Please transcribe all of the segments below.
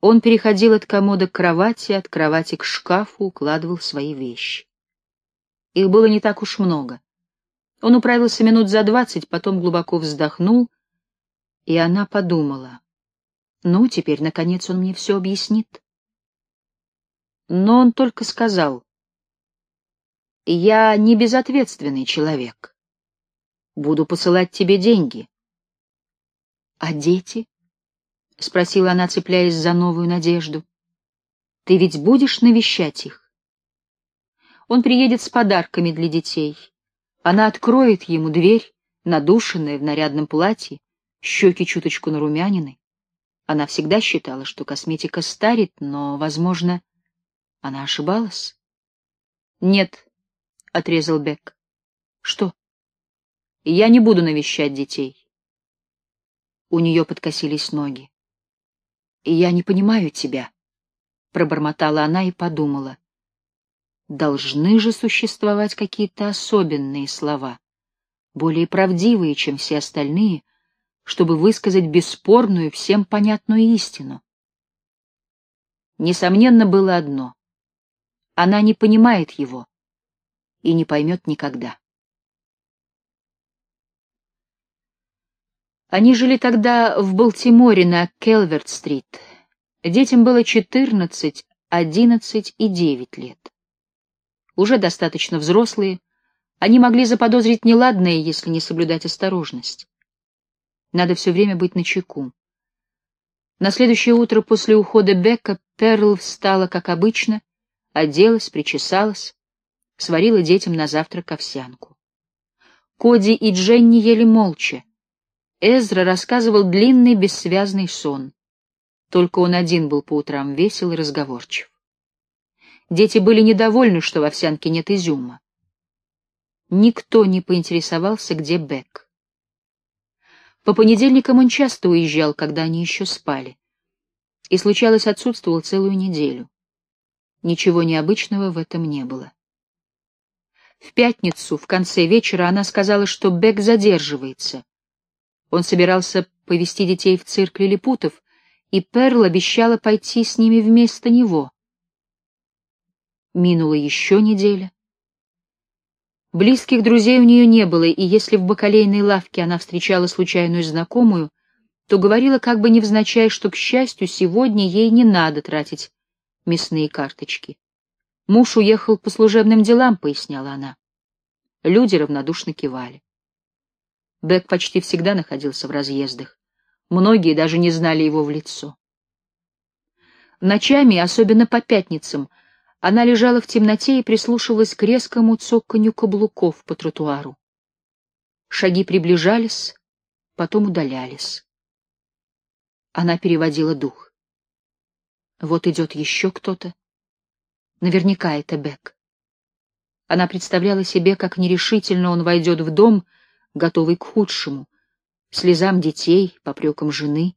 Он переходил от комода к кровати, от кровати к шкафу, укладывал свои вещи. Их было не так уж много. Он управился минут за двадцать, потом глубоко вздохнул, и она подумала. Ну, теперь, наконец, он мне все объяснит. Но он только сказал. Я не безответственный человек. Буду посылать тебе деньги. А дети? — спросила она, цепляясь за новую надежду. — Ты ведь будешь навещать их? Он приедет с подарками для детей. Она откроет ему дверь, надушенная в нарядном платье, щеки чуточку нарумянины. Она всегда считала, что косметика старит, но, возможно, она ошибалась. — Нет, — отрезал Бек. — Что? — Я не буду навещать детей. У нее подкосились ноги. «Я не понимаю тебя», — пробормотала она и подумала. «Должны же существовать какие-то особенные слова, более правдивые, чем все остальные, чтобы высказать бесспорную, всем понятную истину». Несомненно, было одно. Она не понимает его и не поймет никогда. Они жили тогда в Балтиморе на Келверт-стрит. Детям было 14, 11 и 9 лет. Уже достаточно взрослые, они могли заподозрить неладное, если не соблюдать осторожность. Надо все время быть начеку. На следующее утро после ухода Бека Перл встала, как обычно, оделась, причесалась, сварила детям на завтрак овсянку. Коди и Дженни ели молча, Эзра рассказывал длинный бессвязный сон. Только он один был по утрам весел и разговорчив. Дети были недовольны, что в овсянке нет изюма. Никто не поинтересовался, где Бек. По понедельникам он часто уезжал, когда они еще спали. И, случалось, отсутствовал целую неделю. Ничего необычного в этом не было. В пятницу, в конце вечера, она сказала, что Бек задерживается, он собирался повести детей в цирк лилипутов, и Перл обещала пойти с ними вместо него. Минула еще неделя. Близких друзей у нее не было, и если в бакалейной лавке она встречала случайную знакомую, то говорила как бы невзначай, что, к счастью, сегодня ей не надо тратить мясные карточки. Муж уехал по служебным делам, поясняла она. Люди равнодушно кивали. Бек почти всегда находился в разъездах. Многие даже не знали его в лицо. Ночами, особенно по пятницам, она лежала в темноте и прислушивалась к резкому цоканью каблуков по тротуару. Шаги приближались, потом удалялись. Она переводила дух. Вот идет еще кто-то. Наверняка это Бек. Она представляла себе, как нерешительно он войдет в дом, готовый к худшему, слезам детей, попрекам жены.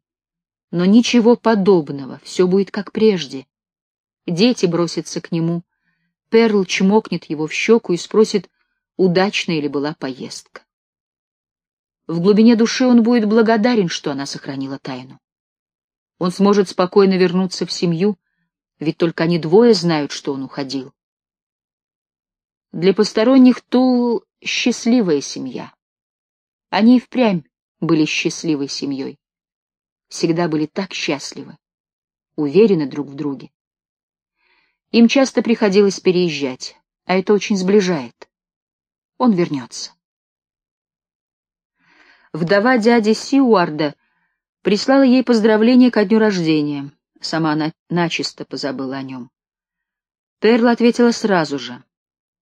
Но ничего подобного, все будет как прежде. Дети бросятся к нему, Перл чмокнет его в щеку и спросит, удачная ли была поездка. В глубине души он будет благодарен, что она сохранила тайну. Он сможет спокойно вернуться в семью, ведь только они двое знают, что он уходил. Для посторонних Тул — счастливая семья. Они и впрямь были счастливой семьей. Всегда были так счастливы, уверены друг в друге. Им часто приходилось переезжать, а это очень сближает. Он вернется. Вдова дяди Сиуарда прислала ей поздравление ко дню рождения. Сама она начисто позабыла о нем. Перла ответила сразу же,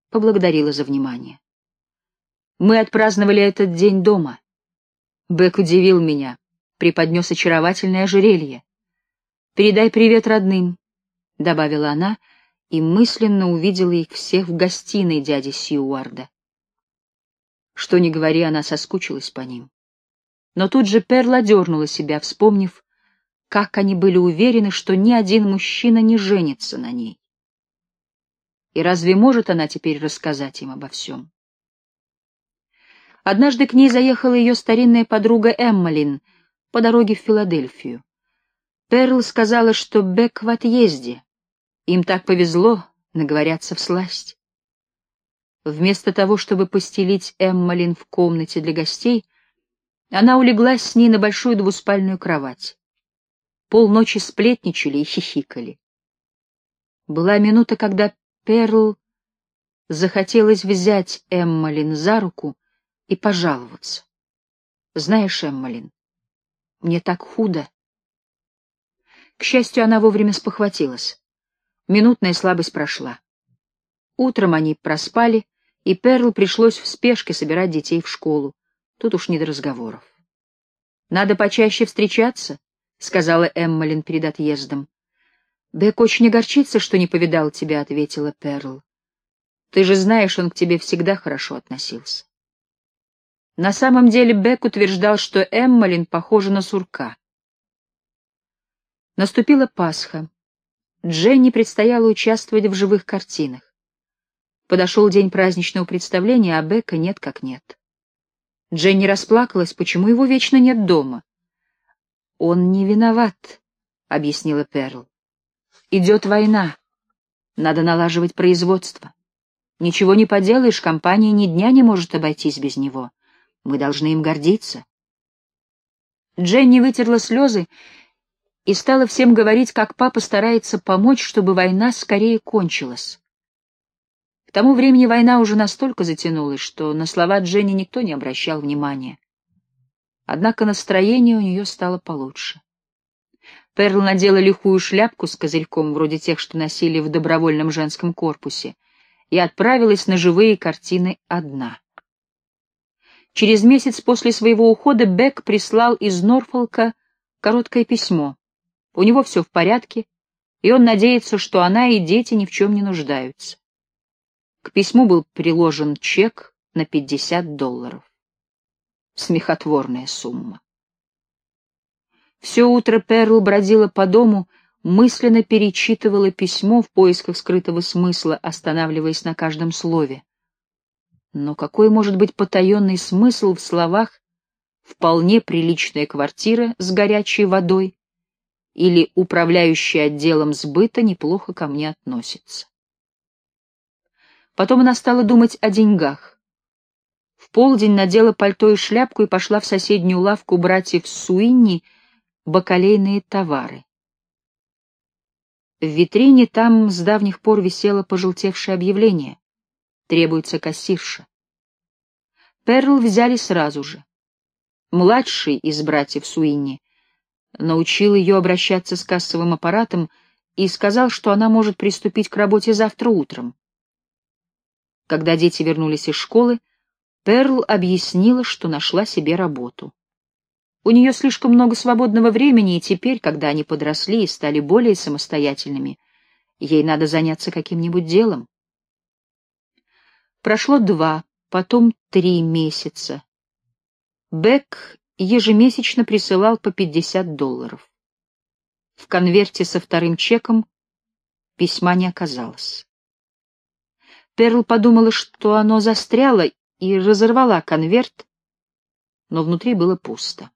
поблагодарила за внимание. Мы отпраздновали этот день дома. Бек удивил меня, преподнес очаровательное ожерелье. «Передай привет родным», — добавила она, и мысленно увидела их всех в гостиной дяди Сьюарда. Что ни говори, она соскучилась по ним. Но тут же Перла дернула себя, вспомнив, как они были уверены, что ни один мужчина не женится на ней. И разве может она теперь рассказать им обо всем? Однажды к ней заехала ее старинная подруга Эммалин по дороге в Филадельфию. Перл сказала, что Бек в отъезде. Им так повезло, наговорятся в сласть. Вместо того, чтобы постелить Эммалин в комнате для гостей, она улеглась с ней на большую двуспальную кровать. Полночи сплетничали и хихикали. Была минута, когда Перл захотелось взять Эммалин за руку и пожаловаться. «Знаешь, Эммалин, мне так худо». К счастью, она вовремя спохватилась. Минутная слабость прошла. Утром они проспали, и Перл пришлось в спешке собирать детей в школу. Тут уж не до разговоров. «Надо почаще встречаться», — сказала Эммалин перед отъездом. «Бек очень огорчится, что не повидал тебя», — ответила Перл. «Ты же знаешь, он к тебе всегда хорошо относился». На самом деле Бек утверждал, что Эммалин похожа на сурка. Наступила Пасха. Дженни предстояло участвовать в живых картинах. Подошел день праздничного представления, а Бека нет как нет. Дженни расплакалась, почему его вечно нет дома. «Он не виноват», — объяснила Перл. «Идет война. Надо налаживать производство. Ничего не поделаешь, компания ни дня не может обойтись без него. Мы должны им гордиться». Дженни вытерла слезы и стала всем говорить, как папа старается помочь, чтобы война скорее кончилась. К тому времени война уже настолько затянулась, что на слова Дженни никто не обращал внимания. Однако настроение у нее стало получше. Перл надела лихую шляпку с козырьком, вроде тех, что носили в добровольном женском корпусе, и отправилась на живые картины одна. Через месяц после своего ухода Бек прислал из Норфолка короткое письмо. У него все в порядке, и он надеется, что она и дети ни в чем не нуждаются. К письму был приложен чек на 50 долларов. Смехотворная сумма. Все утро Перл бродила по дому, мысленно перечитывала письмо в поисках скрытого смысла, останавливаясь на каждом слове. Но какой может быть потаенный смысл в словах «вполне приличная квартира с горячей водой» или «управляющий отделом сбыта неплохо ко мне относится»? Потом она стала думать о деньгах. В полдень надела пальто и шляпку и пошла в соседнюю лавку братьев Суинни бакалейные товары. В витрине там с давних пор висело пожелтевшее объявление. Требуется кассирша. Перл взяли сразу же. Младший из братьев Суинни научил ее обращаться с кассовым аппаратом и сказал, что она может приступить к работе завтра утром. Когда дети вернулись из школы, Перл объяснила, что нашла себе работу. У нее слишком много свободного времени, и теперь, когда они подросли и стали более самостоятельными, ей надо заняться каким-нибудь делом. Прошло два, потом три месяца. Бек ежемесячно присылал по 50 долларов. В конверте со вторым чеком письма не оказалось. Перл подумала, что оно застряло, и разорвала конверт, но внутри было пусто.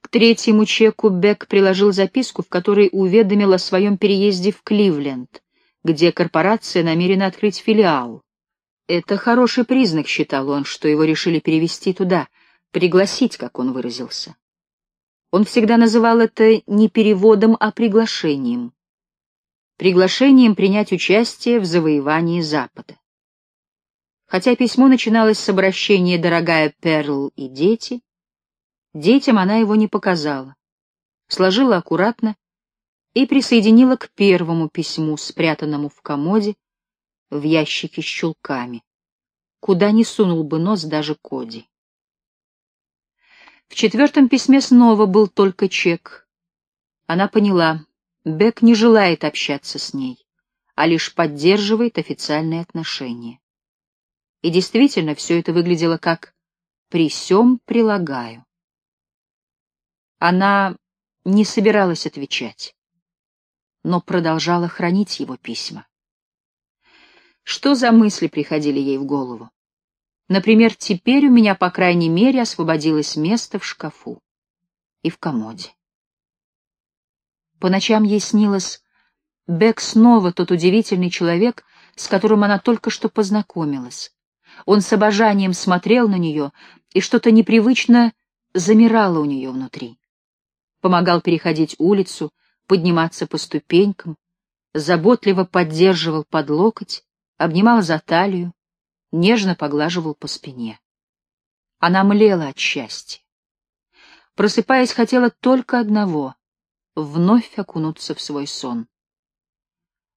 К третьему чеку Бек приложил записку, в которой уведомил о своем переезде в Кливленд, где корпорация намерена открыть филиал. Это хороший признак, считал он, что его решили перевести туда, пригласить, как он выразился. Он всегда называл это не переводом, а приглашением приглашением принять участие в завоевании Запада. Хотя письмо начиналось с обращения «Дорогая Перл и дети», детям она его не показала, сложила аккуратно и присоединила к первому письму, спрятанному в комоде, в ящике с чулками, куда не сунул бы нос даже Коди. В четвертом письме снова был только чек. Она поняла, Бек не желает общаться с ней, а лишь поддерживает официальные отношения. И действительно, все это выглядело как «при сём прилагаю». Она не собиралась отвечать, но продолжала хранить его письма. Что за мысли приходили ей в голову? Например, теперь у меня, по крайней мере, освободилось место в шкафу и в комоде. По ночам ей снилось, Бек снова тот удивительный человек, с которым она только что познакомилась. Он с обожанием смотрел на нее, и что-то непривычно замирало у нее внутри. Помогал переходить улицу, подниматься по ступенькам, заботливо поддерживал под локоть, обнимал за талию, нежно поглаживал по спине. Она млела от счастья. Просыпаясь, хотела только одного — вновь окунуться в свой сон.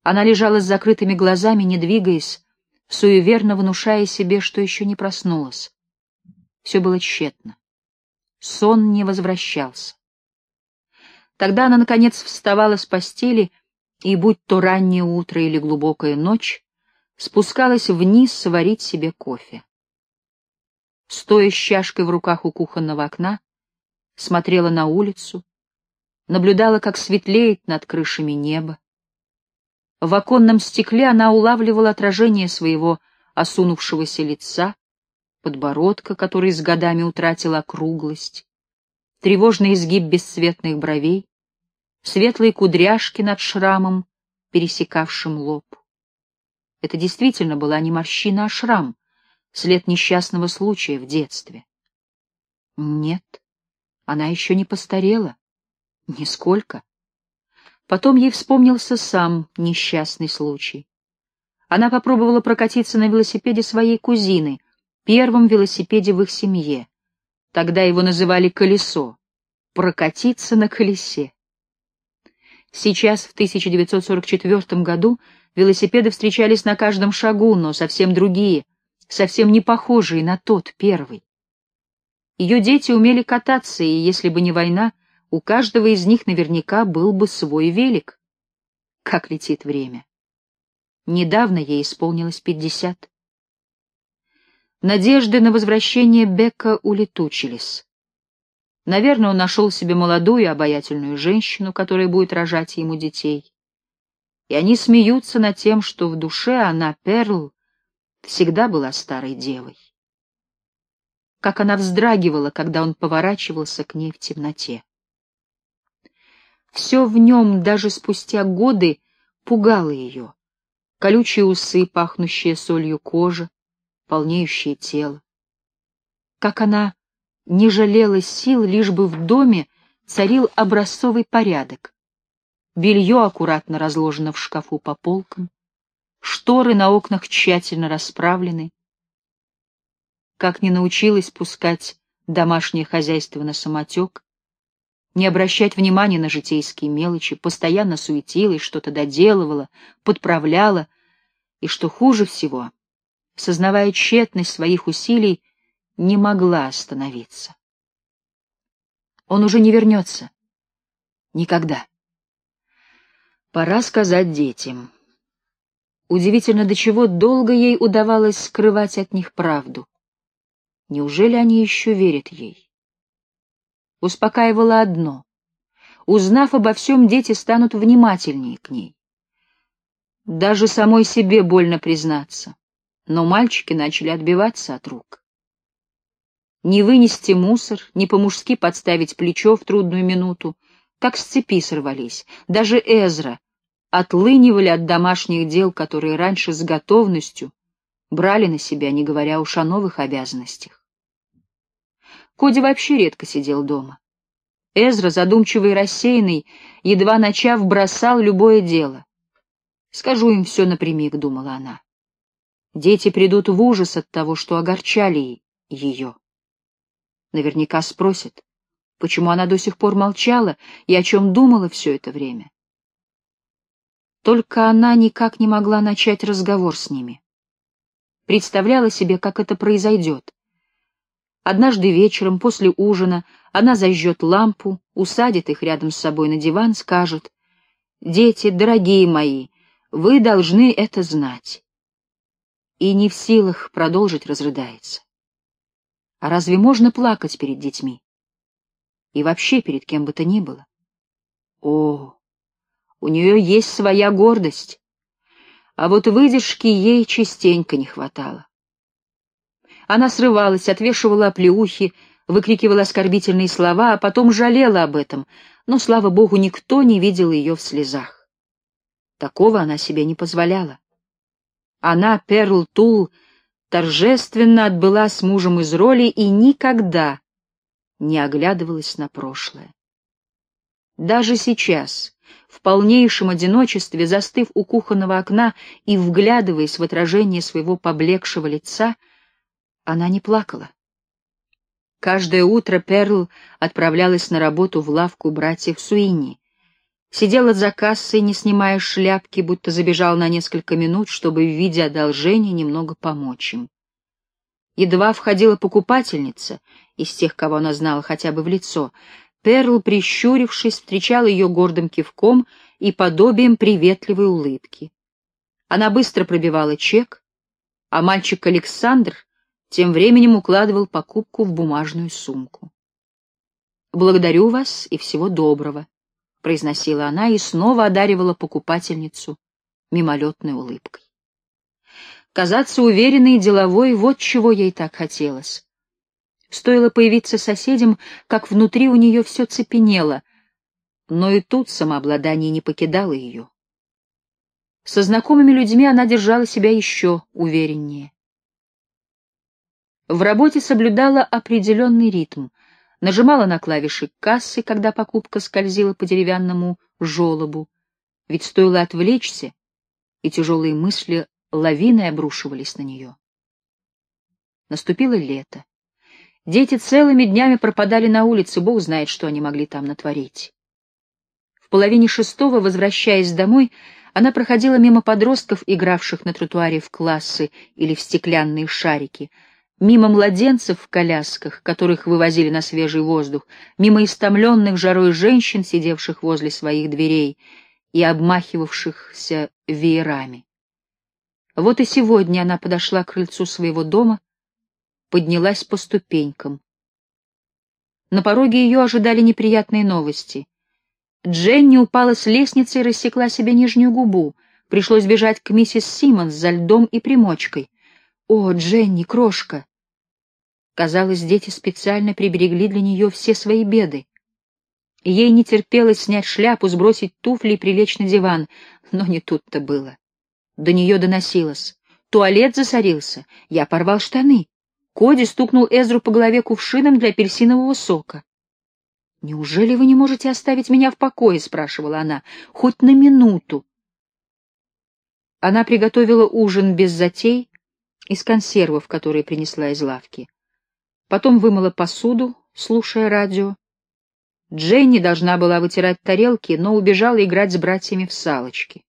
Она лежала с закрытыми глазами, не двигаясь, суеверно внушая себе, что еще не проснулась. Все было тщетно. Сон не возвращался. Тогда она, наконец, вставала с постели и, будь то раннее утро или глубокая ночь, спускалась вниз сварить себе кофе. Стоя с чашкой в руках у кухонного окна, смотрела на улицу, наблюдала, как светлеет над крышами небо, в оконном стекле она улавливала отражение своего осунувшегося лица, подбородка, который с годами утратил округлость, тревожный изгиб бесцветных бровей, светлые кудряшки над шрамом, пересекавшим лоб. Это действительно была не морщина, а шрам, след несчастного случая в детстве. Нет, она еще не постарела. Нисколько. Потом ей вспомнился сам несчастный случай. Она попробовала прокатиться на велосипеде своей кузины, первом велосипеде в их семье. Тогда его называли «колесо». Прокатиться на колесе. Сейчас, в 1944 году, велосипеды встречались на каждом шагу, но совсем другие, совсем не похожие на тот первый. Ее дети умели кататься, и если бы не война, у каждого из них наверняка был бы свой велик. Как летит время. Недавно ей исполнилось пятьдесят. Надежды на возвращение Бека улетучились. Наверное, он нашел себе молодую обаятельную женщину, которая будет рожать ему детей. И они смеются над тем, что в душе она, Перл, всегда была старой девой. Как она вздрагивала, когда он поворачивался к ней в темноте. Все в нем, даже спустя годы, пугало ее. Колючие усы, пахнущие солью кожа, полнеющее тело. Как она не жалела сил, лишь бы в доме царил образцовый порядок. Белье аккуратно разложено в шкафу по полкам, шторы на окнах тщательно расправлены. Как не научилась пускать домашнее хозяйство на самотек, не обращать внимания на житейские мелочи, постоянно суетилась, что-то доделывала, подправляла, и, что хуже всего, сознавая тщетность своих усилий, не могла остановиться. Он уже не вернется. Никогда. Пора сказать детям. Удивительно, до чего долго ей удавалось скрывать от них правду. Неужели они еще верят ей? успокаивало одно. Узнав обо всем, дети станут внимательнее к ней. Даже самой себе больно признаться, но мальчики начали отбиваться от рук. Не вынести мусор, не по-мужски подставить плечо в трудную минуту, как с цепи сорвались. Даже Эзра отлынивали от домашних дел, которые раньше с готовностью брали на себя, не говоря уж о новых обязанностях. Коди вообще редко сидел дома. Эзра, задумчивый и рассеянный, едва начав, бросал любое дело. «Скажу им все напрямик», — думала она. Дети придут в ужас от того, что огорчали ее. Наверняка спросят, почему она до сих пор молчала и о чем думала все это время. Только она никак не могла начать разговор с ними. Представляла себе, как это произойдет. Однажды вечером, после ужина, она зажжет лампу, усадит их рядом с собой на диван, скажет, «Дети, дорогие мои, вы должны это знать». И не в силах продолжить разрыдается. А разве можно плакать перед детьми? И вообще перед кем бы то ни было? О, у нее есть своя гордость, а вот выдержки ей частенько не хватало. Она срывалась, отвешивала оплеухи, выкрикивала оскорбительные слова, а потом жалела об этом, но, слава богу, никто не видел ее в слезах. Такого она себе не позволяла. Она, Перл Тул, торжественно отбыла с мужем из роли и никогда не оглядывалась на прошлое. Даже сейчас, в полнейшем одиночестве, застыв у кухонного окна и вглядываясь в отражение своего поблекшего лица, она не плакала. Каждое утро Перл отправлялась на работу в лавку братьев Суини. Сидела за кассой, не снимая шляпки, будто забежала на несколько минут, чтобы в виде одолжения немного помочь им. Едва входила покупательница, из тех, кого она знала хотя бы в лицо, Перл, прищурившись, встречал ее гордым кивком и подобием приветливой улыбки. Она быстро пробивала чек, а мальчик Александр тем временем укладывал покупку в бумажную сумку. «Благодарю вас и всего доброго», — произносила она и снова одаривала покупательницу мимолетной улыбкой. Казаться уверенной и деловой — вот чего ей так хотелось. Стоило появиться соседям, как внутри у нее все цепенело, но и тут самообладание не покидало ее. Со знакомыми людьми она держала себя еще увереннее. В работе соблюдала определенный ритм, нажимала на клавиши кассы, когда покупка скользила по деревянному желобу, ведь стоило отвлечься, и тяжелые мысли лавиной обрушивались на нее. Наступило лето. Дети целыми днями пропадали на улице, бог знает, что они могли там натворить. В половине шестого, возвращаясь домой, она проходила мимо подростков, игравших на тротуаре в классы или в стеклянные шарики, мимо младенцев в колясках, которых вывозили на свежий воздух, мимо истомленных жарой женщин, сидевших возле своих дверей и обмахивавшихся веерами. Вот и сегодня она подошла к крыльцу своего дома, поднялась по ступенькам. На пороге ее ожидали неприятные новости. Дженни упала с лестницы и рассекла себе нижнюю губу. Пришлось бежать к миссис Симмонс за льдом и примочкой. «О, Дженни, крошка!» Казалось, дети специально приберегли для нее все свои беды. Ей не терпелось снять шляпу, сбросить туфли и прилечь на диван, но не тут-то было. До нее доносилось. Туалет засорился. Я порвал штаны. Коди стукнул Эзру по голове кувшином для апельсинового сока. «Неужели вы не можете оставить меня в покое?» — спрашивала она. «Хоть на минуту». Она приготовила ужин без затей из консервов, которые принесла из лавки. Потом вымыла посуду, слушая радио. Дженни должна была вытирать тарелки, но убежала играть с братьями в салочки.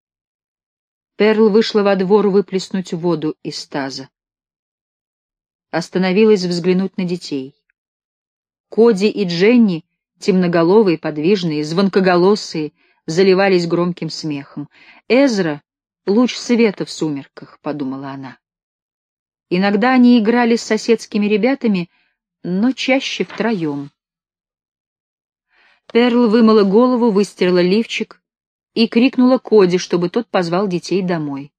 Перл вышла во двор выплеснуть воду из таза. Остановилась взглянуть на детей. Коди и Дженни, темноголовые, подвижные, звонкоголосые, заливались громким смехом. «Эзра — луч света в сумерках», — подумала она. Иногда они играли с соседскими ребятами, но чаще втроем. Перл вымыла голову, выстирала лифчик, и крикнула Коди, чтобы тот позвал детей домой.